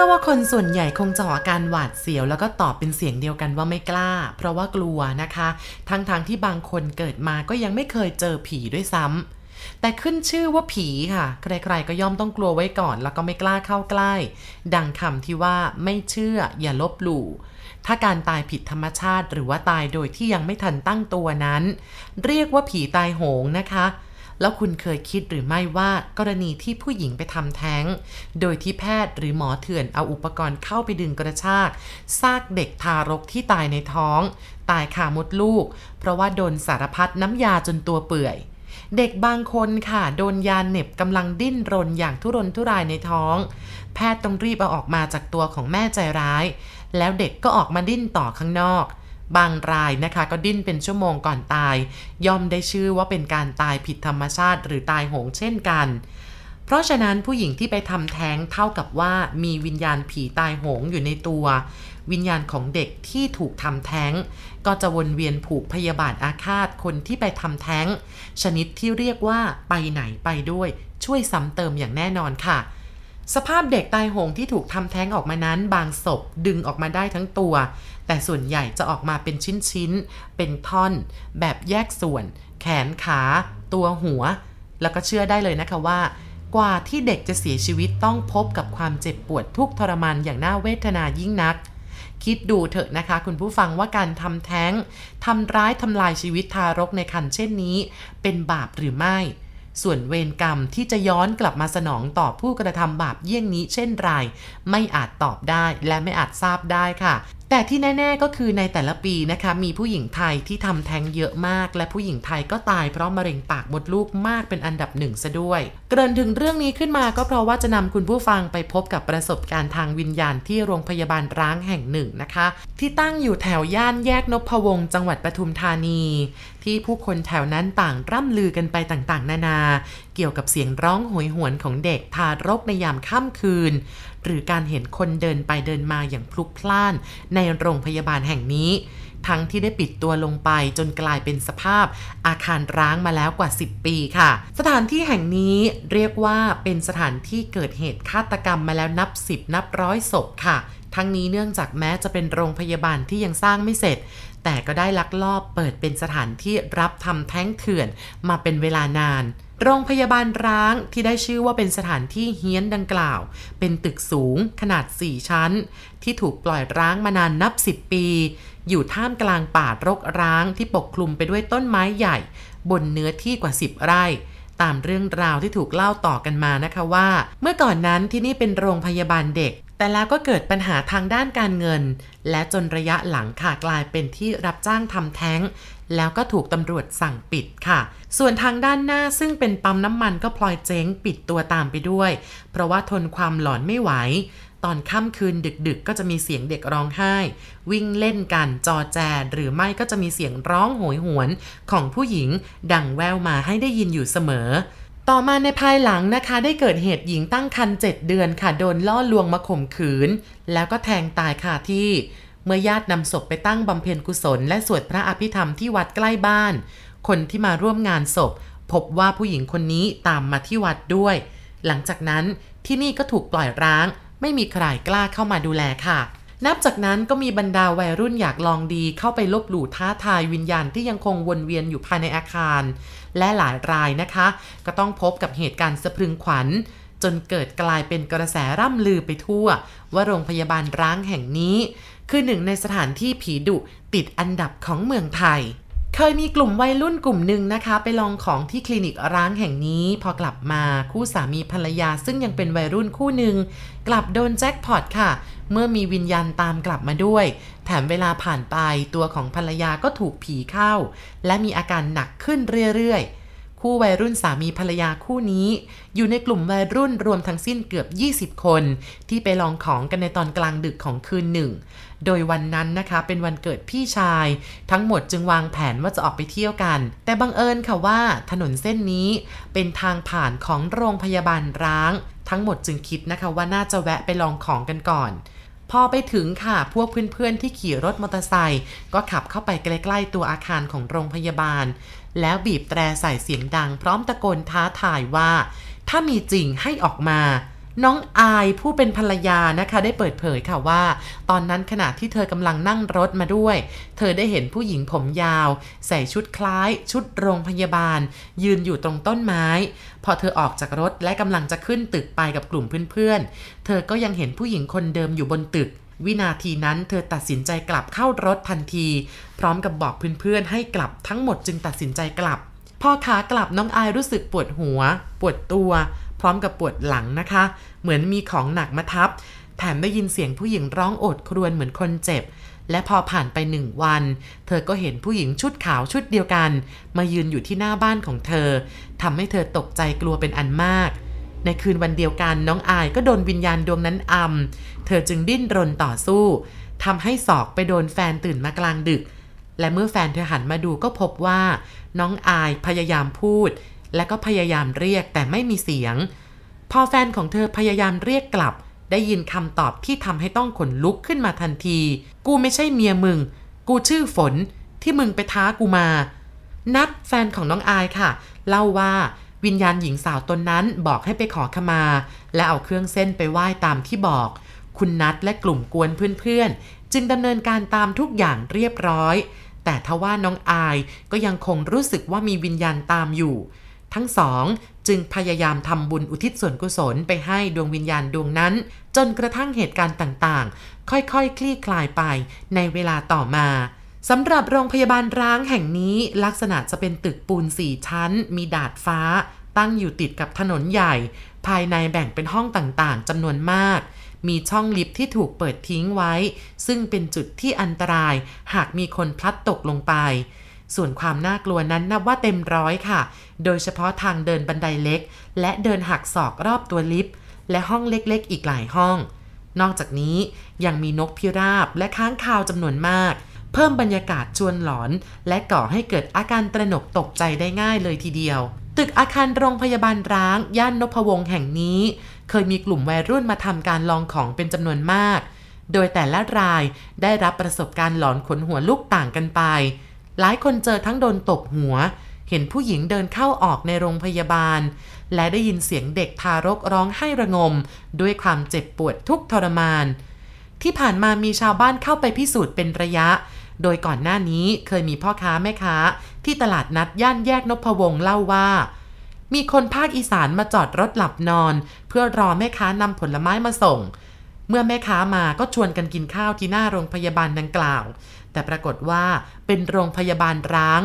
อว่าคนส่วนใหญ่คงจะอาการหวาดเสียว แล้วก็ตอบเป็นเสียงเดียวกันว่าไม่กล้า เพราะว่ากลัวนะคะ ทั้งๆทที่บางคนเกิดมาก็ยังไม่เคยเจอผีด้วยซ้ำแต่ขึ้นชื่อว่าผีค่ะ ใครๆก็ย่อมต้องกลัวไว้ก่อน แล้วก็ไม่กล้าเข้าใกล้ ดังคำที่ว่าไม่เชื่ออย่าลบหลู่ถ้าการตายผิดธรรมชาติ หรือว่าตายโดยที่ยังไม่ทันตั้งตัวนั้น เรียกว่าผีตายโหงนะคะ แล้วคุณเคยคิดหรือไม่ว่ากรณีที่ผู้หญิงไปทำแท้ง โดยที่แพทย์หรือหมอเถื่อนเอาอุปกรณ์เข้าไปดึงกระชาก ซากเด็กทารกที่ตายในท้อง ตายคามดลูก เพราะว่าโดนสารพัดน้ำยาจนตัวเปื่อยเด็กบางคนค่ะ โดนยาเหน็บกำลังดิ้นรนอย่างทุรนทุรายในท้อง แพทย์ต้องรีบเอาออกมาจากตัวของแม่ใจร้าย แล้วเด็กก็ออกมาดิ้นต่อข้างนอก บางรายนะคะก็ดิ้นเป็นชั่วโมงก่อนตาย ย่อมได้ชื่อว่าเป็นการตายผิดธรรมชาติ หรือตายโหงเช่นกัน เพราะฉะนั้นผู้หญิงที่ไปทำแท้งเท่ากับว่ามีวิญญาณผีตายโหงอยู่ในตัว วิญญาณของเด็กที่ถูกทำแท้ง ก็จะวนเวียนผูกพยาบาทอาฆาตคนที่ไปทำแท้ง ชนิดที่เรียกว่าไปไหนไปด้วย ช่วยซ้ำเติมอย่างแน่นอนค่ะ สภาพเด็กตายโหงที่ถูกทำแท้งออกมานั้น บางศพดึงออกมาได้ทั้งตัว แต่ส่วนใหญ่จะออกมาเป็นชิ้นๆ เป็นท่อน แบบแยกส่วน แขนขา ตัวหัว แล้วก็เชื่อได้เลยนะคะว่า กว่าที่เด็กจะเสียชีวิตต้องพบกับความเจ็บปวดทุกทรมานอย่างน่าเวทนายิ่งนัก คิดดูเถอะนะคะ คุณผู้ฟังว่าการทำแท้งทำร้ายทำลายชีวิตทารกในครรภ์เช่นนี้ เป็นบาปหรือไม่ ส่วนเวรกรรมที่จะย้อนกลับมาสนองต่อผู้กระทำบาปเยี่ยงนี้เช่นไร ไม่อาจตอบได้และไม่อาจทราบได้ค่ะ แต่ที่แน่ ๆก็คือในแต่ละปีนะคะ มีผู้หญิงไทยที่ทำแท้งเยอะมาก และผู้หญิงไทยก็ตายเพราะมะเร็งปากมดลูกมากเป็นอันดับหนึ่งซะด้วย เกริ่นถึงเรื่องนี้ขึ้นมาก็เพราะว่าจะนำคุณผู้ฟังไปพบกับประสบการณ์ทางวิญญาณที่โรงพยาบาลร้างแห่งหนึ่งนะคะ ที่ตั้งอยู่แถวย่านแยกนพวงศ์จังหวัดปทุมธานี ที่ผู้คนแถวนั้นต่างร่ำลือกันไปต่างๆ นานา เกี่ยวกับเสียงร้องโหยหวนของเด็กทารกในยามค่ำคืน หรือการเห็นคนเดินไปเดินมาอย่างพลุกพล่านในโรงพยาบาลแห่งนี้ ทั้งที่ได้ปิดตัวลงไปจนกลายเป็นสภาพอาคารร้างมาแล้วกว่า 10 ปีค่ะ สถานที่แห่งนี้เรียกว่าเป็นสถานที่เกิดเหตุฆาตกรรมมาแล้วนับ 10 นับร้อยศพค่ะ ทั้งนี้เนื่องจากแม้จะเป็นโรงพยาบาลที่ยังสร้างไม่เสร็จ แต่ก็ได้ลักลอบเปิดเป็นสถานที่รับทำแท้งเถื่อนมาเป็นเวลานาน โรงพยาบาลร้างที่ได้ชื่อว่าเป็นสถานที่เฮี้ยนดังกล่าว เป็นตึกสูงขนาด 4 ชั้น ที่ถูกปล่อยร้างมานานนับ 10 ปี อยู่ท่ามกลางป่ารกร้างที่ปกคลุมไปด้วยต้นไม้ใหญ่ บนเนื้อที่กว่า 10 ไร่ตามเรื่องราวที่ถูกเล่าต่อกันมานะคะว่า เมื่อก่อนนั้นที่นี่เป็นโรงพยาบาลเด็ก แต่แล้วก็เกิดปัญหาทางด้านการเงิน และจนระยะหลังค่ะกลายเป็นที่รับจ้างทำแท้ง แล้วก็ถูกตำรวจสั่งปิดค่ะ ส่วนทางด้านหน้าซึ่งเป็นปั๊มน้ำมันก็พลอยเจ๊งปิดตัวตามไปด้วย เพราะว่าทนความหลอนไม่ไหว ตอนค่ำคืนดึกๆก็จะมีเสียงเด็กร้องไห้ วิ่งเล่นกันจอแจ หรือไม่ก็จะมีเสียงร้องโหยหวนของผู้หญิง ดังแววมาให้ได้ยินอยู่เสมอ ต่อมาในภายหลังนะคะ ได้เกิดเหตุหญิงตั้งครรภ์7เดือนค่ะ โดนล่อลวงมาข่มขืน แล้วก็แทงตายคาที่ เมื่อญาตินำศพไปตั้งบำเพ็ญกุศล และสวดพระอภิธรรมที่วัดใกล้บ้าน คนที่มาร่วมงานศพ พบว่าผู้หญิงคนนี้ตามมาที่วัดด้วย หลังจากนั้นที่นี่ก็ถูกปล่อยร้าง ไม่มีใครกล้าเข้ามาดูแลค่ะ นับจากนั้นก็มีบรรดาวัยรุ่นอยากลองดีเข้าไปลบหลู่ท้าทายวิญญาณที่ยังคงวนเวียนอยู่ภายในอาคาร และหลายรายนะคะ ก็ต้องพบกับเหตุการณ์สะพรึงขวัญ จนเกิดกลายเป็นกระแสร่ำลือไปทั่ว ว่าโรงพยาบาลร้างแห่งนี้ คือหนึ่งในสถานที่ผีดุติดอันดับของเมืองไทย เคยมีกลุ่มวัยรุ่นกลุ่มหนึ่งนะคะ ไปลองของที่คลินิกร้างแห่งนี้ พอกลับมาคู่สามีภรรยา ซึ่งยังเป็นวัยรุ่นคู่หนึ่งกลับโดนแจ็คพอตค่ะ เมื่อมีวิญญาณตามกลับมาด้วย แถมเวลาผ่านไปตัวของภรรยาก็ถูกผีเข้า และมีอาการหนักขึ้นเรื่อยๆคู่วัยรุ่นสามีภรรยาคู่นี้ อยู่ในกลุ่มวัยรุ่นรวมทั้งสิ้นเกือบ 20 คน ที่ไปลองของกันในตอนกลางดึกของคืนหนึ่ง โดยวันนั้นนะคะเป็นวันเกิดพี่ชาย ทั้งหมดจึงวางแผนว่าจะออกไปเที่ยวกัน แต่บังเอิญค่ะว่าถนนเส้นนี้เป็นทางผ่านของโรงพยาบาลร้าง ทั้งหมดจึงคิดนะคะว่าน่าจะแวะไปลองของกันก่อนพอไปถึงค่ะ พวกเพื่อนๆที่ขี่รถมอเตอร์ไซค์ก็ขับเข้าไปใกล้ๆตัวอาคารของโรงพยาบาล แล้วบีบแตรใส่เสียงดังพร้อมตะโกนท้าทายว่า ถ้ามีจริงให้ออกมา น้องอายผู้เป็นภรรยานะคะได้เปิดเผยค่ะว่า ตอนนั้นขณะที่เธอกำลังนั่งรถมาด้วย เธอได้เห็นผู้หญิงผมยาว ใส่ชุดคล้าย ชุดโรงพยาบาล ยืนอยู่ตรงต้นไม้ พอเธอออกจากรถและกำลังจะขึ้นตึกไปกับกลุ่มเพื่อนๆ เธอก็ยังเห็นผู้หญิงคนเดิมอยู่บนตึก วินาทีนั้นเธอตัดสินใจกลับเข้ารถทันที พร้อมกับบอกเพื่อนๆให้กลับทั้งหมดจึงตัดสินใจกลับพอขากลับน้องอายรู้สึกปวดหัว ปวดตัว พร้อมกับปวดหลังนะคะ เหมือนมีของหนักมาทับ แถมได้ยินเสียงผู้หญิงร้องโอดครวญเหมือนคนเจ็บ และพอผ่านไปหนึ่งวัน เธอก็เห็นผู้หญิงชุดขาวชุดเดียวกัน มายืนอยู่ที่หน้าบ้านของเธอทำให้เธอตกใจกลัวเป็นอันมาก ในคืนวันเดียวกันน้องอายก็โดนวิญญาณดวงนั้นอำเธอจึงดิ้นรนต่อสู้ทำให้ศอกไปโดนแฟนตื่นมากลางดึก และเมื่อแฟนเธอหันมาดูก็พบว่า น้องอายพยายามพูด และก็พยายามเรียกแต่ไม่มีเสียง พอแฟนของเธอพยายามเรียกกลับ ได้ยินคำตอบที่ทำให้ต้องขนลุกขึ้นมาทันที กูไม่ใช่เมียมึง กูชื่อฝนที่มึงไปท้ากูมา นัดแฟนของน้องอายค่ะ เล่าว่าวิญญาณหญิงสาวตนนั้นบอกให้ไปขอขมา และเอาเครื่องเส้นไปไหว้ตามที่บอก คุณนัดและกลุ่มกวนเพื่อนๆ จึงดำเนินการตามทุกอย่างเรียบร้อย แต่ทว่าน้องอายก็ยังคงรู้สึกว่ามีวิญญาณตามอยู่ ทั้งสองจึงพยายามทำบุญอุทิศส่วนกุศลไปให้ดวงวิญญาณดวงนั้น จนกระทั่งเหตุการณ์ต่างๆ ค่อยๆคคลี่คลายไปในเวลาต่อมาสำหรับโรงพยาบาลร้างแห่งนี้ลักษณะจะเป็นตึกปูนสี่ชั้น มีดาดฟ้า ตั้งอยู่ติดกับถนนใหญ่ ภายในแบ่งเป็นห้องต่างๆจำนวนมาก มีช่องลิฟที่ถูกเปิดทิ้งไว้ ซึ่งเป็นจุดที่อันตรายหากมีคนพลัดตกลงไป ส่วนความน่ากลัวนั้นนับว่าเต็มร้อยค่ะ โดยเฉพาะทางเดินบันไดเล็ก และเดินหักศอกรอบตัวลิฟต์และห้องเล็กๆ อีกหลายห้อง นอกจากนี้ยังมีนกพิราบและค้างคาวจำนวนมาก เพิ่มบรรยากาศชวนหลอน และก่อให้เกิดอาการตระหนกตกใจได้ง่ายเลยทีเดียว ตึกอาคารโรงพยาบาลร้าง ย่านนพวงศ์แห่งนี้ เคยมีกลุ่มวัยรุ่นมาทำการลองของเป็นจำนวนมาก โดยแต่ละรายได้รับประสบการณ์หลอนขนหัวลุกต่างกันไป หลายคนเจอทั้งโดนตบหัว เห็นผู้หญิงเดินเข้าออกในโรงพยาบาล และได้ยินเสียงเด็กทารกร้องให้ระงม ด้วยความเจ็บปวดทุกทรมาน ที่ผ่านมามีชาวบ้านเข้าไปพิสูจน์เป็นระยะ โดยก่อนหน้านี้เคยมีพ่อค้าแม่ค้า ที่ตลาดนัดย่านแยกนพวงเล่าว่ามีคนภาคอีสานมาจอดรถหลับนอน เพื่อรอแม่ค้านำผลไม้มาส่ง เมื่อแม่ค้ามาก็ชวนกันกินข้าวที่หน้าโรงพยาบาลดังกล่าว แต่ปรากฏว่าเป็นโรงพยาบาลร้าง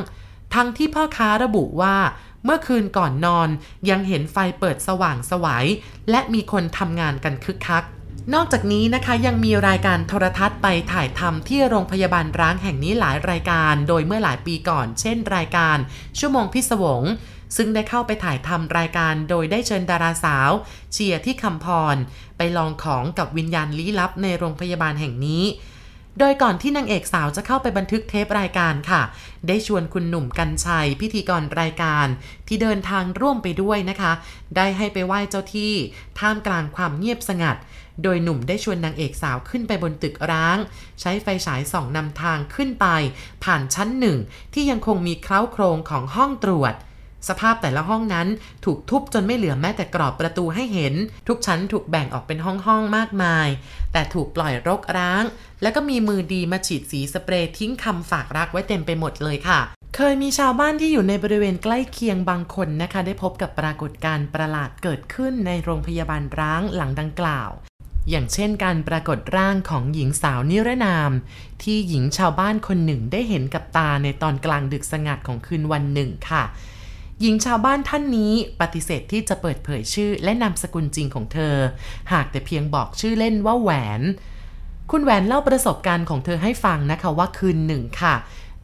ทั้งที่พ่อค้าระบุว่าเมื่อคืนก่อนนอนยังเห็นไฟเปิดสว่างสวยัยและมีคนทำงานกันคึกคัก นอกจากนี้นะคะยังมีรายการโทรทัศน์ไปถ่ายทำที่โรงพยาบาลร้างแห่งนี้หลายรายการ โดยเมื่อหลายปีก่อน เช่น รายการชั่วโมงพิศวง ซึ่งได้เข้าไปถ่ายทำรายการโดยได้เชิญดาราสาว เชียร์ที่คำพร ไปลองของกับวิญญาณลี้ลับในโรงพยาบาลแห่งนี้ โดยก่อนที่นางเอกสาวจะเข้าไปบันทึกเทปรายการค่ะ ได้ชวนคุณหนุ่มกัญชัย พิธีกรรายการ ที่เดินทางร่วมไปด้วยนะคะ ได้ให้ไปไหว้เจ้าที่ ท่ามกลางความเงียบสงัด โดยหนุ่มได้ชวนนางเอกสาวขึ้นไปบนตึกร้าง ใช้ไฟฉายส่องนำทางขึ้นไป ผ่านชั้นหนึ่งที่ยังคงมีเคล้าโครงของห้องตรวจ สภาพแต่ละห้องนั้นถูกทุบจนไม่เหลือแม้แต่กรอบประตูให้เห็น ทุกชั้นถูกแบ่งออกเป็นห้องๆมากมาย แต่ถูกปล่อยรกร้าง แล้วก็มีมือดีมาฉีดสีสเปรย์ทิ้งคำฝากรักไว้เต็มไปหมดเลยค่ะเคยมีชาวบ้านที่อยู่ในบริเวณใกล้เคียงบางคนนะคะ ได้พบกับปรากฏการณ์ประหลาดเกิดขึ้นในโรงพยาบาลร้างหลังดังกล่าว อย่างเช่นการปรากฏร่างของหญิงสาวนิรนาม ที่หญิงชาวบ้านคนหนึ่งได้เห็นกับตาในตอนกลางดึกสงัดของคืนวันหนึ่งค่ะ หญิงชาวบ้านท่านนี้ปฏิเสธที่จะเปิดเผยชื่อและนามสกุลจริงของเธอ หากแต่เพียงบอกชื่อเล่นว่าแหวน คุณแหวนเล่าประสบการณ์ของเธอให้ฟังนะคะว่าคืนหนึ่งค่ะ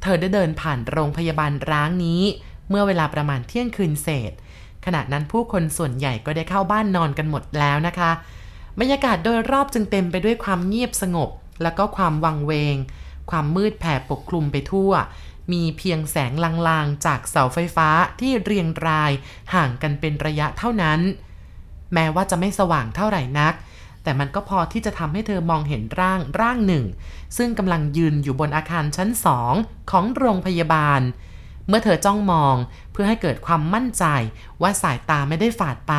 เธอได้เดินผ่านโรงพยาบาลร้างนี้ เมื่อเวลาประมาณเที่ยงคืนเศษ ขณะนั้นผู้คนส่วนใหญ่ก็ได้เข้าบ้านนอนกันหมดแล้วนะคะ บรรยากาศโดยรอบจึงเต็มไปด้วยความเงียบสงบ และก็ความวังเวง ความมืดแผ่ปกคลุมไปทั่ว มีเพียงแสงลางๆ จากเสาไฟฟ้าที่เรียงรายห่างกันเป็นระยะเท่านั้น แม้ว่าจะไม่สว่างเท่าไหร่นัก แต่มันก็พอที่จะทำให้เธอมองเห็นร่างร่างหนึ่ง ซึ่งกำลังยืนอยู่บนอาคารชั้นสองของโรงพยาบาล เมื่อเธอจ้องมองเพื่อให้เกิดความมั่นใจว่าสายตาไม่ได้ฝาดไป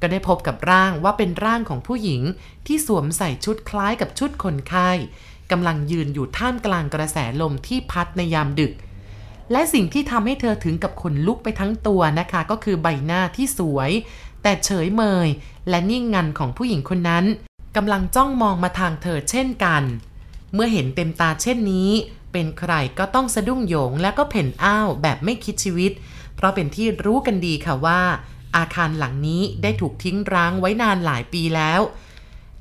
ก็ได้พบกับร่างว่าเป็นร่างของผู้หญิงที่สวมใส่ชุดคล้ายกับชุดคนไข้ กำลังยืนอยู่ท่ามกลางกระแสลมที่พัดในยามดึก และสิ่งที่ทำให้เธอถึงกับขนลุกไปทั้งตัวนะคะ ก็คือใบหน้าที่สวย แต่เฉยเมย และนิ่งงันของผู้หญิงคนนั้นกำลังจ้องมองมาทางเธอเช่นกัน เมื่อเห็นเต็มตาเช่นนี้ เป็นใครก็ต้องสะดุ้งโยงและก็เพ่นอ้าวแบบไม่คิดชีวิต เพราะเป็นที่รู้กันดีค่ะว่า อาคารหลังนี้ได้ถูกทิ้งร้างไว้นานหลายปีแล้ว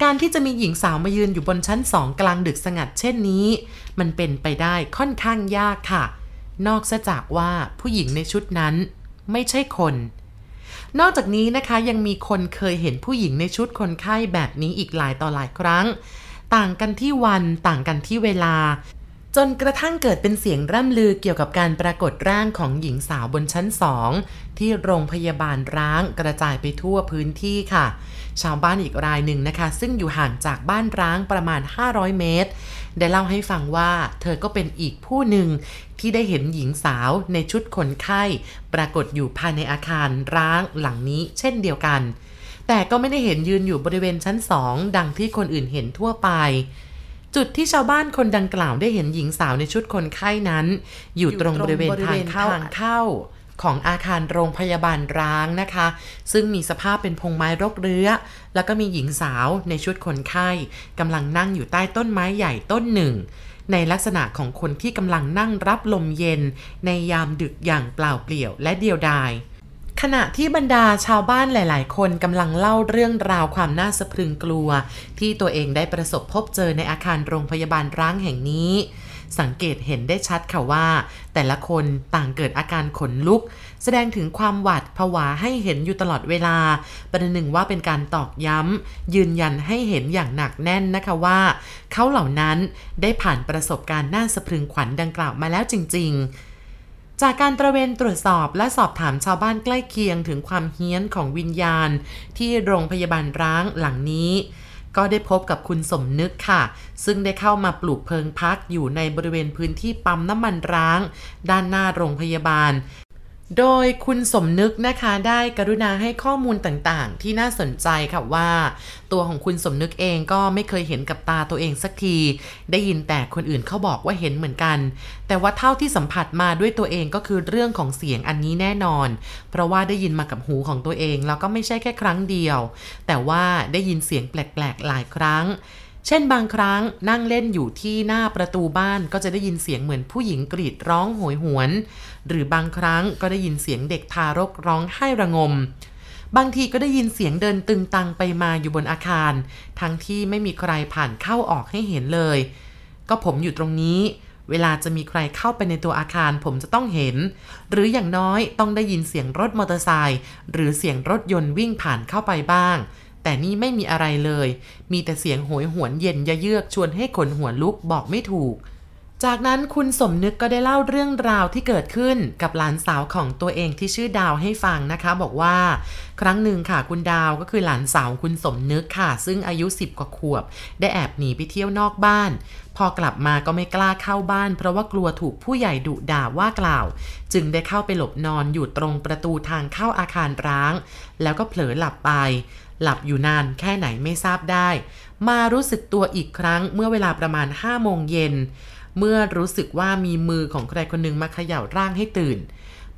การที่จะมีหญิงสาวมายืนอยู่บนชั้นสองกลางดึกสงัดเช่นนี้ มันเป็นไปได้ค่อนข้างยากค่ะ นอกจากว่าผู้หญิงในชุดนั้นไม่ใช่คน นอกจากนี้นะคะยังมีคนเคยเห็นผู้หญิงในชุดคนไข้แบบนี้อีกหลายต่อหลายครั้ง ต่างกันที่วันต่างกันที่เวลา จนกระทั่งเกิดเป็นเสียงร่ำลือเกี่ยวกับการปรากฏร่างของหญิงสาวบนชั้นสองที่โรงพยาบาลร้างกระจายไปทั่วพื้นที่ค่ะ ชาวบ้านอีกรายหนึ่งนะคะ ซึ่งอยู่ห่างจากบ้านร้างประมาณ 500 เมตร ได้เล่าให้ฟังว่าเธอก็เป็นอีกผู้หนึ่งที่ได้เห็นหญิงสาวในชุดคนไข้ ปรากฏอยู่ภายในอาคารร้างหลังนี้ เช่นเดียวกัน แต่ก็ไม่ได้เห็นยืนอยู่บริเวณชั้นสองดังที่คนอื่นเห็นทั่วไป จุดที่ชาวบ้านคนดังกล่าวได้เห็นหญิงสาวในชุดคนไข้นั้น อยู่ตรงบริเวณทางเข้าเข้าของอาคารโรงพยาบาลร้างนะคะ ซึ่งมีสภาพเป็นพงไม้รกเรื้อ แล้วก็มีหญิงสาวในชุดคนไข้กำลังนั่งอยู่ใต้ต้นไม้ใหญ่ต้นหนึ่ง ในลักษณะของคนที่กำลังนั่งรับลมเย็น ในยามดึกอย่างเปล่าเปลี่ยวและเดียวดาย ขณะที่บรรดาชาวบ้านหลาย ๆ คนกำลังเล่าเรื่องราวความน่าสะพรึงกลัว ที่ตัวเองได้ประสบพบเจอในอาคารโรงพยาบาลร้างแห่งนี้ สังเกตเห็นได้ชัดค่ะว่า แต่ละคนต่างเกิดอาการขนลุก แสดงถึงความหวาดผวาให้เห็นอยู่ตลอดเวลา ประหนึ่งว่าเป็นการตอกย้ำ ยืนยันให้เห็นอย่างหนักแน่นนะคะว่า เขาเหล่านั้นได้ผ่านประสบการณ์น่าสะพรึงขวัญดังกล่าวมาแล้วจริง ๆ จากการตระเวนตรวจสอบและสอบถามชาวบ้านใกล้เคียงถึงความเฮี้ยนของวิญญาณ ที่โรงพยาบาลร้างหลังนี้ ก็ได้พบกับคุณสมนึกค่ะ ซึ่งได้เข้ามาปลูกเพิงพักอยู่ในบริเวณพื้นที่ปั๊มน้ำมันร้าง ด้านหน้าโรงพยาบาล โดยคุณสมนึกนะคะได้กรุณาให้ข้อมูลต่างๆ ที่น่าสนใจค่ะว่า ตัวของคุณสมนึกเองก็ไม่เคยเห็นกับตาตัวเองสักที ได้ยินแต่คนอื่นเขาบอกว่าเห็นเหมือนกัน แต่ว่าเท่าที่สัมผัสมาด้วยตัวเองก็คือเรื่องของเสียงอันนี้แน่นอน เพราะว่าได้ยินมากับหูของตัวเองแล้วก็ไม่ใช่แค่ครั้งเดียว แต่ว่าได้ยินเสียงแปลกๆหลายครั้งเช่นบางครั้งนั่งเล่นอยู่ที่หน้าประตูบ้านก็จะได้ยินเสียงเหมือนผู้หญิงกรีดร้องโหยหวนหรือบางครั้งก็ได้ยินเสียงเด็กทารกร้องไห้ระงม บางทีก็ได้ยินเสียงเดินตึงตังไปมาอยู่บนอาคาร ทั้งที่ไม่มีใครผ่านเข้าออกให้เห็นเลย ก็ผมอยู่ตรงนี้ เวลาจะมีใครเข้าไปในตัวอาคารผมจะต้องเห็น หรืออย่างน้อยต้องได้ยินเสียงรถมอเตอร์ไซค์หรือเสียงรถยนต์วิ่งผ่านเข้าไปบ้างแต่นี่ไม่มีอะไรเลย มีแต่เสียงโหยหวนเย็นยะเยือกชวนให้ขนหัวลุกบอกไม่ถูก จากนั้นคุณสมนึกก็ได้เล่าเรื่องราวที่เกิดขึ้นกับหลานสาวของตัวเองที่ชื่อดาวให้ฟังนะคะ บอกว่าครั้งหนึ่งค่ะคุณดาวก็คือหลานสาวคุณสมนึกค่ะ ซึ่งอายุ 10 กว่าขวบ ได้แอบหนีไปเที่ยวนอกบ้าน พอกลับมาก็ไม่กล้าเข้าบ้าน เพราะว่ากลัวถูกผู้ใหญ่ดุด่าว่ากล่าว จึงได้เข้าไปหลบนอนอยู่ตรงประตูทางเข้าอาคารร้าง แล้วก็เผลอหลับไป หลับอยู่นานแค่ไหนไม่ทราบได้ มารู้สึกตัวอีกครั้งเมื่อเวลาประมาณ5โมงเย็น เมื่อรู้สึกว่ามีมือของใครคนหนึ่งมาเขย่าร่างให้ตื่น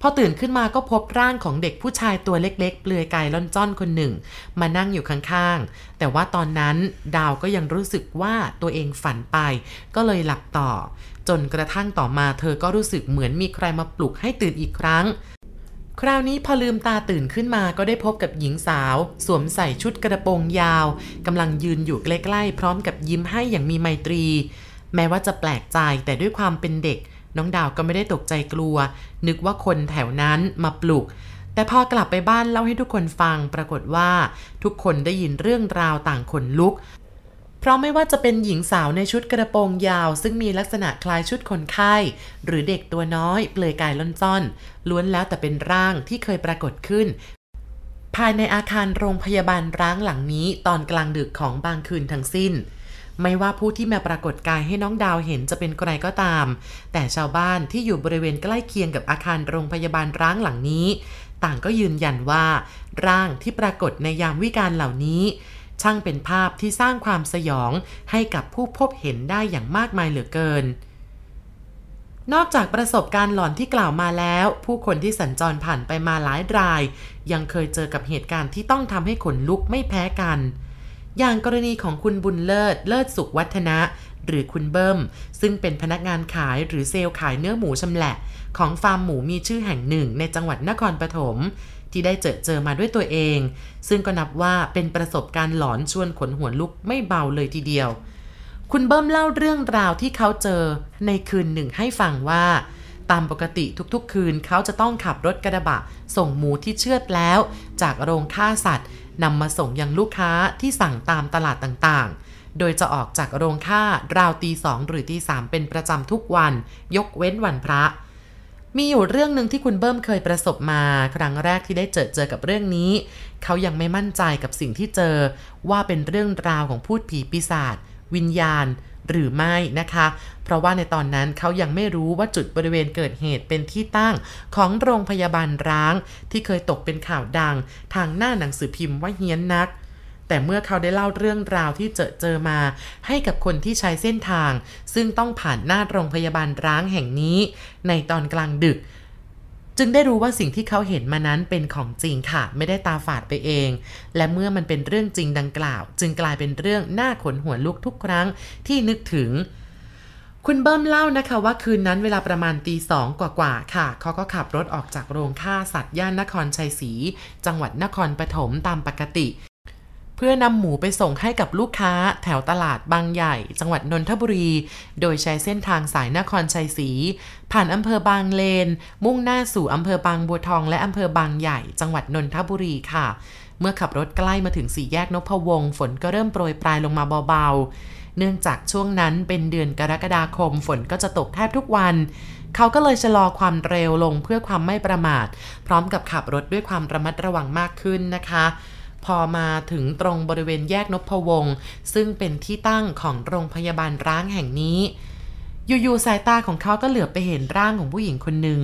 พอตื่นขึ้นมาก็พบร่างของเด็กผู้ชายตัวเล็กๆ เปลือยกายล่อนจ้อนคนหนึ่ง มานั่งอยู่ข้างๆ แต่ว่าตอนนั้นดาวก็ยังรู้สึกว่าตัวเองฝันไป ก็เลยหลับต่อ จนกระทั่งต่อมาเธอก็รู้สึกเหมือนมีใครมาปลุกให้ตื่นอีกครั้งคราวนี้พอลืมตาตื่นขึ้นมาก็ได้พบกับหญิงสาว สวมใส่ชุดกระโปรงยาวกำลังยืนอยู่ใกล้ๆ พร้อมกับยิ้มให้อย่างมีไมตรี แม้ว่าจะแปลกใจแต่ด้วยความเป็นเด็ก น้องดาวก็ไม่ได้ตกใจกลัว นึกว่าคนแถวนั้นมาปลุก แต่พอกลับไปบ้านเล่าให้ทุกคนฟังปรากฏว่าทุกคนได้ยินเรื่องราวต่างขนลุก เพราะไม่ว่าจะเป็นหญิงสาวในชุดกระโปรงยาว ซึ่งมีลักษณะคล้ายชุดคนไข้ หรือเด็กตัวน้อยเปลือยกายล่อนจ้อน ล้วนแล้วแต่เป็นร่างที่เคยปรากฏขึ้นภายในอาคารโรงพยาบาลร้างหลังนี้ตอนกลางดึกของบางคืนทั้งสิ้น ไม่ว่าผู้ที่มาปรากฏกายให้น้องดาวเห็นจะเป็นใครก็ตาม แต่ชาวบ้านที่อยู่บริเวณใกล้เคียงกับอาคารโรงพยาบาลร้างหลังนี้ ต่างก็ยืนยันว่า ร่างที่ปรากฏในยามวิการเหล่านี้ ช่างเป็นภาพที่สร้างความสยองให้กับผู้พบเห็นได้อย่างมากมายเหลือเกินนอกจากประสบการณ์หลอนที่กล่าวมาแล้ว ผู้คนที่สัญจรผ่านไปมาหลายราย ยังเคยเจอกับเหตุการณ์ที่ต้องทำให้ขนลุกไม่แพ้กัน อย่างกรณีของคุณบุญเลิศ เลิศสุขวัฒนะ หรือคุณเบิ้ม ซึ่งเป็นพนักงานขายหรือเซลล์ขายเนื้อหมูชำแหละ ของฟาร์มหมูมีชื่อแห่งหนึ่งในจังหวัดนครปฐมที่ได้เจอเจอมาด้วยตัวเอง ซึ่งก็นับว่าเป็นประสบการณ์หลอนชวนขนหัวลุกไม่เบาเลยทีเดียว คุณเบิ้มเล่าเรื่องราวที่เขาเจอในคืนหนึ่งให้ฟังว่า ตามปกติทุกๆ คืนเขาจะต้องขับรถกระบะ ส่งหมูที่เชือดแล้ว จากโรงฆ่าสัตว์ นำมาส่งยังลูกค้าที่สั่งตามตลาดต่างๆ โดยจะออกจากโรงฆ่าราวตีสองหรือตีสามเป็นประจำทุกวัน ยกเว้นวันพระ มีอยู่เรื่องหนึ่งที่คุณเบิ้มเคยประสบมา ครั้งแรกที่ได้เจอเจอกับเรื่องนี้ เขายังไม่มั่นใจกับสิ่งที่เจอว่าเป็นเรื่องราวของพูดผีปีศาจ วิญญาณหรือไม่นะคะ เพราะว่าในตอนนั้นเขายังไม่รู้ว่าจุดบริเวณเกิดเหตุเป็นที่ตั้งของโรงพยาบาลร้าง ที่เคยตกเป็นข่าวดัง ทางหน้าหนังสือพิมพ์ว่าเฮี้ยนนัก แต่เมื่อเขาได้เล่าเรื่องราวที่เจอเจอมา ให้กับคนที่ใช้เส้นทาง ซึ่งต้องผ่านหน้าโรงพยาบาลร้างแห่งนี้ ในตอนกลางดึก จึงได้รู้ว่าสิ่งที่เขาเห็นมานั้นเป็นของจริงค่ะ ไม่ได้ตาฝาดไปเอง และเมื่อมันเป็นเรื่องจริงดังกล่าว จึงกลายเป็นเรื่องน่าขนหัวลุกทุกครั้งที่นึกถึงคุณเบิ้มเล่านะคะว่าคืนนั้นเวลาประมาณตีสองกว่าๆค่ะ เขาก็ขับรถออกจากโรงฆ่าสัตว์ย่านนครชัยศรีจังหวัดนครปฐมตามปกติ เพื่อนำหมูไปส่งให้กับลูกค้าแถวตลาดบางใหญ่ จังหวัดนนทบุรี โดยใช้เส้นทางสายนครชัยศรีผ่านอำเภอบางเลน มุ่งหน้าสู่อำเภอบางบัวทองและอำเภอบางใหญ่ จังหวัดนนทบุรีค่ะ เมื่อขับรถใกล้มาถึงสี่แยกนพวง ฝนก็เริ่มโปรยปลายลงมาเบาๆ เนื่องจากช่วงนั้นเป็นเดือนกรกฎาคม ฝนก็จะตกแทบทุกวันเขาก็เลยชะลอความเร็วลงเพื่อความไม่ประมาท พร้อมกับขับรถด้วยความระมัดระวังมากขึ้นนะคะ พอมาถึงตรงบริเวณแยกนพวงศ์ซึ่งเป็นที่ตั้งของโรงพยาบาลร้างแห่งนี้อยู่ๆสายตาของเขาก็เหลือไปเห็นร่างของผู้หญิงคนหนึ่ง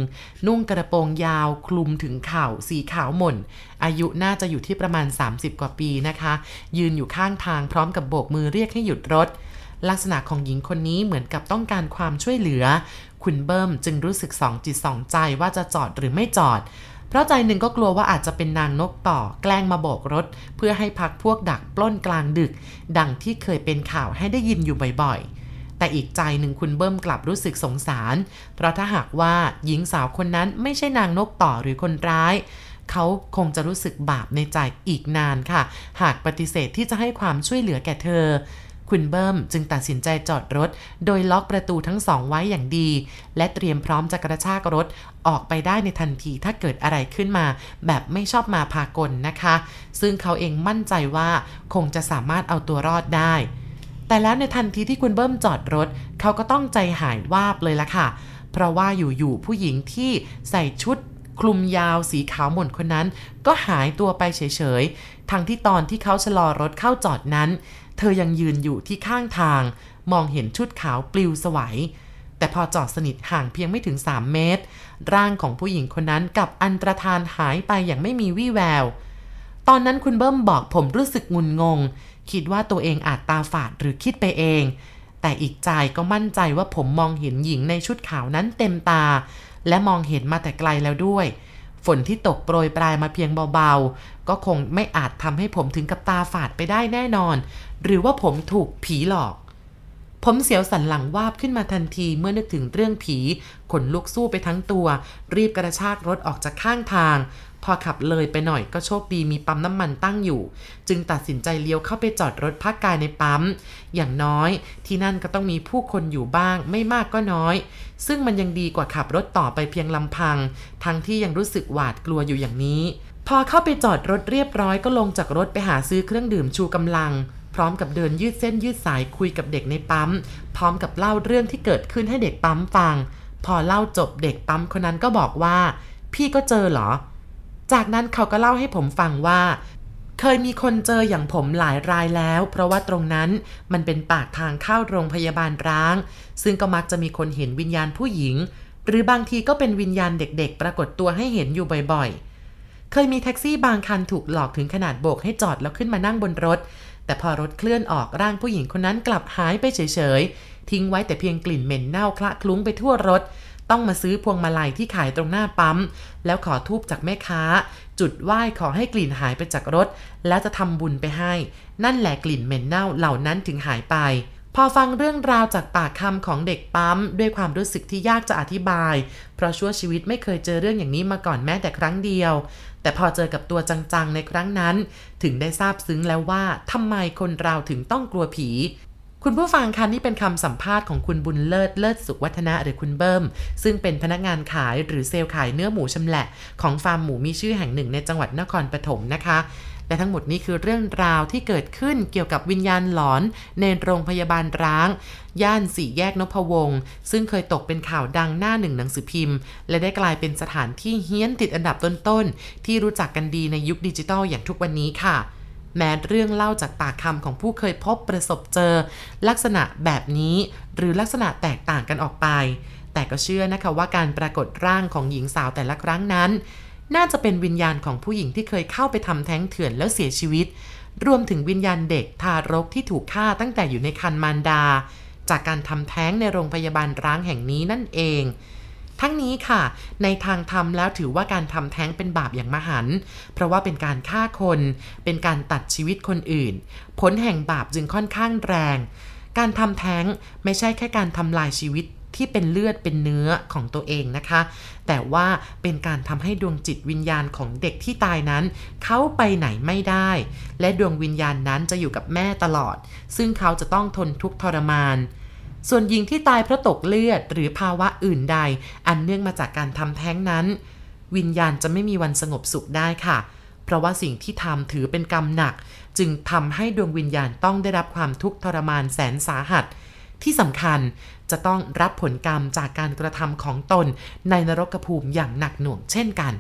นุ่งกระโปรงยาวคลุมถึงเข่าสีขาวหม่น อายุน่าจะอยู่ที่ประมาณ 30 กว่าปีนะคะ ยืนอยู่ข้างทางพร้อมกับโบกมือเรียกให้หยุดรถ ลักษณะของหญิงคนนี้เหมือนกับต้องการความช่วยเหลือ คุณเบิ้มจึงรู้สึกสองจิตสองใจว่าจะจอดหรือไม่จอด เพราะใจหนึ่งก็กลัวว่าอาจจะเป็นนางนกต่อแกล้งมาโบกรถ เพื่อให้พักพวกดักปล้นกลางดึก ดังที่เคยเป็นข่าวให้ได้ยินอยู่บ่อยๆ แต่อีกใจหนึ่งคุณเบิ้มกลับรู้สึกสงสาร เพราะถ้าหากว่าหญิงสาวคนนั้นไม่ใช่นางนกต่อหรือคนร้าย เขาคงจะรู้สึกบาปในใจอีกนานค่ะ หากปฏิเสธที่จะให้ความช่วยเหลือแก่เธอ คุณเบิ้มจึงตัดสินใจจอดรถ โดยล็อกประตูทั้งสองไว้อย่างดี และเตรียมพร้อมจะกระชากรถออกไปได้ในทันทีถ้าเกิดอะไรขึ้นมา แบบไม่ชอบมาพากลนะคะ ซึ่งเขาเองมั่นใจว่าคงจะสามารถเอาตัวรอดได้ แต่แล้วในทันทีที่คุณเบิ้มจอดรถ เขาก็ต้องใจหายวาบเลยละค่ะ เพราะว่าอยู่ๆผู้หญิงที่ใส่ชุดคลุมยาวสีขาวหม่นคนนั้น ก็หายตัวไปเฉยๆ ทั้งที่ตอนที่เขาชะลอรถเข้าจอดนั้น เธอยังยืนอยู่ที่ข้างทาง มองเห็นชุดขาวปลิวสวัยแต่พอจอดสนิทห่างเพียงไม่ถึง 3 เมตร ร่างของผู้หญิงคนนั้นกับอันตรธานหายไปอย่างไม่มีวี่แวว ตอนนั้นคุณเบิ้มบอกผมรู้สึกงุนงง คิดว่าตัวเองอาจตาฝาดหรือคิดไปเอง แต่อีกใจก็มั่นใจว่าผมมองเห็นหญิงในชุดขาวนั้นเต็มตา และมองเห็นมาแต่ไกลแล้วด้วย ฝนที่ตกโปรยปลายมาเพียงเบาๆ ก็คงไม่อาจทำให้ผมถึงกับตาฝาดไปได้แน่นอนหรือว่าผมถูกผีหลอก ผมเสียวสันหลังวาบขึ้นมาทันทีเมื่อนึกถึงเรื่องผีขนลุกสู้ไปทั้งตัว รีบกระชากรถออกจากข้างทาง พอขับเลยไปหน่อยก็โชคดีมีปั๊มน้ำมันตั้งอยู่ จึงตัดสินใจเลี้ยวเข้าไปจอดรถพักกายในปั๊ม อย่างน้อยที่นั่นก็ต้องมีผู้คนอยู่บ้างไม่มากก็น้อย ซึ่งมันยังดีกว่าขับรถต่อไปเพียงลำพัง ทั้งที่ยังรู้สึกหวาดกลัวอยู่อย่างนี้พอเข้าไปจอดรถเรียบร้อยก็ลงจากรถไปหาซื้อเครื่องดื่มชูกำลัง พร้อมกับเดินยืดเส้นยืดสายคุยกับเด็กในปั๊ม พร้อมกับเล่าเรื่องที่เกิดขึ้นให้เด็กปั๊มฟัง พอเล่าจบเด็กปั๊มคนนั้นก็บอกว่า พี่ก็เจอเหรอ จากนั้นเขาก็เล่าให้ผมฟังว่า เคยมีคนเจออย่างผมหลายรายแล้ว เพราะว่าตรงนั้นมันเป็นปากทางเข้าโรงพยาบาลร้าง ซึ่งก็มักจะมีคนเห็นวิญญาณผู้หญิง หรือบางทีก็เป็นวิญญาณเด็กๆ ปรากฏตัวให้เห็นอยู่บ่อยๆ เคยมีแท็กซี่บางคันถูกหลอกถึงขนาดโบกให้จอดแล้วขึ้นมานั่งบนรถ แต่พอรถเคลื่อนออกร่างผู้หญิงคนนั้นกลับหายไปเฉยๆ ทิ้งไว้แต่เพียงกลิ่นเหม็นเน่าคละคลุ้งไปทั่วรถ ต้องมาซื้อพวงมาลัยที่ขายตรงหน้าปั๊ม แล้วขอทูบจากแม่ค้า จุดไหว้ขอให้กลิ่นหายไปจากรถ แล้วจะทำบุญไปให้ นั่นแหละกลิ่นเหม็นเน่าเหล่านั้นถึงหายไป พอฟังเรื่องราวจากปากคำของเด็กปั๊ม ด้วยความรู้สึกที่ยากจะอธิบาย เพราะชั่วชีวิตไม่เคยเจอเรื่องอย่างนี้มาก่อนแม้แต่ครั้งเดียว แต่พอเจอกับตัวจังๆในครั้งนั้น ถึงได้ทราบซึ้งแล้วว่าทำไมคนเราถึงต้องกลัวผี คุณผู้ฟังคะนี่เป็นคำสัมภาษณ์ของคุณบุญเลิศเลิศสุวัฒนะหรือคุณเบิ้ม ซึ่งเป็นพนักงานขายหรือเซลล์ขายเนื้อหมูชำแหละ ของฟาร์มหมูมีชื่อแห่งหนึ่งในจังหวัดนครปฐมนะคะ และทั้งหมดนี้คือเรื่องราวที่เกิดขึ้นเกี่ยวกับวิญญาณหลอนในโรงพยาบาลร้าง ย่านสี่แยกนพวงศ์ซึ่งเคยตกเป็นข่าวดังหน้าหนึ่งหนังสือพิมพ์ และได้กลายเป็นสถานที่เฮี้ยนติดอันดับต้นๆ ที่รู้จักกันดีในยุคดิจิทัลอย่างทุกวันนี้ค่ะแม้เรื่องเล่าจากปากคำของผู้เคยพบประสบเจอ ลักษณะแบบนี้ หรือลักษณะแตกต่างกันออกไป แต่ก็เชื่อนะคะว่าการปรากฏร่างของหญิงสาวแต่ละครั้งนั้น น่าจะเป็นวิญญาณของผู้หญิงที่เคยเข้าไปทำแท้งเถื่อนแล้วเสียชีวิต รวมถึงวิญญาณเด็กทารกที่ถูกฆ่าตั้งแต่อยู่ในครรภ์มารดา จากการทำแท้งในโรงพยาบาลร้างแห่งนี้นั่นเอง ทั้งนี้ค่ะ ในทางธรรมแล้วถือว่าการทำแท้งเป็นบาปอย่างมหันต์เพราะว่าเป็นการฆ่าคน เป็นการตัดชีวิตคนอื่น ผลแห่งบาปจึงค่อนข้างแรง การทำแท้งไม่ใช่แค่การทำลายชีวิต ที่เป็นเลือดเป็นเนื้อของตัวเองนะคะ แต่ว่าเป็นการทำให้ดวงจิตวิญญาณของเด็กที่ตายนั้น เขาไปไหนไม่ได้ และดวงวิญญาณนั้นจะอยู่กับแม่ตลอด ซึ่งเขาจะต้องทนทุกข์ทรมาน ส่วนหญิงที่ตายเพราะตกเลือดหรือภาวะอื่นใด อันเนื่องมาจากการทำแท้งนั้น วิญญาณจะไม่มีวันสงบสุขได้ค่ะเพราะว่าสิ่งที่ทำถือเป็นกรรมหนัก จึงทำให้ดวงวิญญาณต้องได้รับความทุกข์ทรมานแสนสาหัส ที่สำคัญ จะต้องรับผลกรรมจากการกระทำของตนในนรกภูมิอย่างหนักหน่วงเช่นกัน